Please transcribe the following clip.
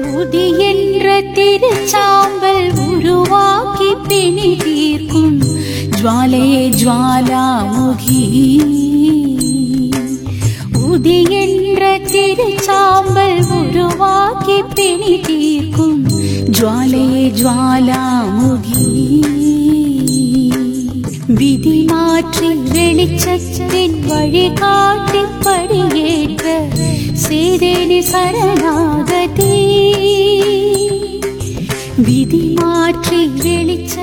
முதி என்ற திருச்சாம்பல் உருவாக்கி பிணி தீர்க்கும். ஜுவாலையே ஜுவாலாமுகி உதி என்ற திருச்சாம்பல் உருவாக்கி பிணி தீர்க்கும். ஜுவாலையே ஜுவாலாமுகி விதி மாற்றி வெளிச்சத்தின் வழிகாட்டி படியேற்ற. சேதேனி சரணாகதி. விதி மாற்றி வெளிச்ச